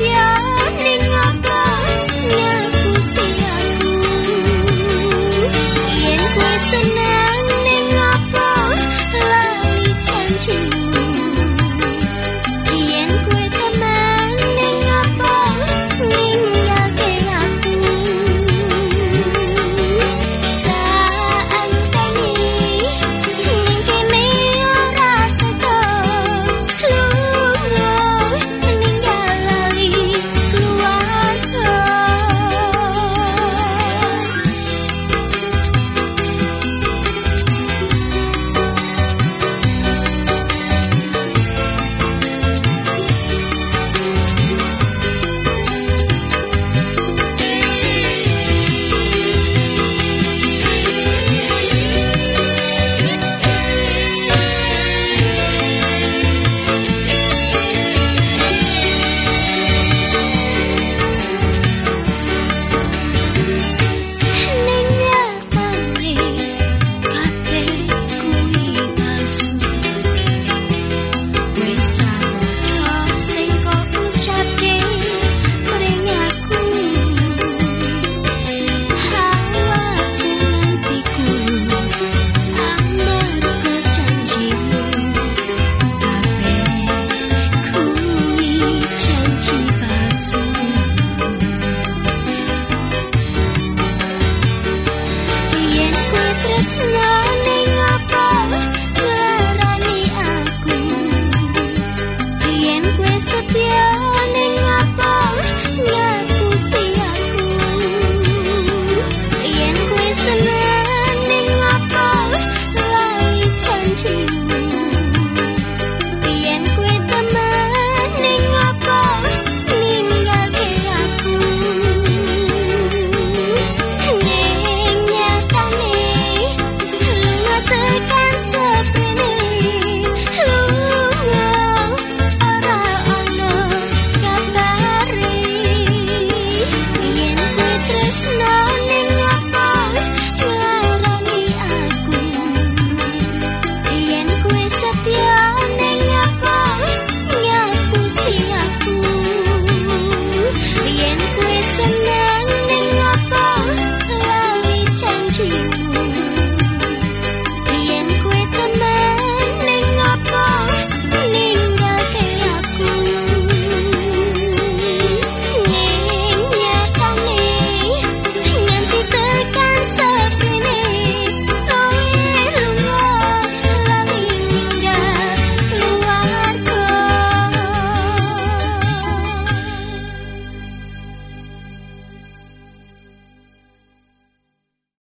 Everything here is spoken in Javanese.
Yeah. Krishna.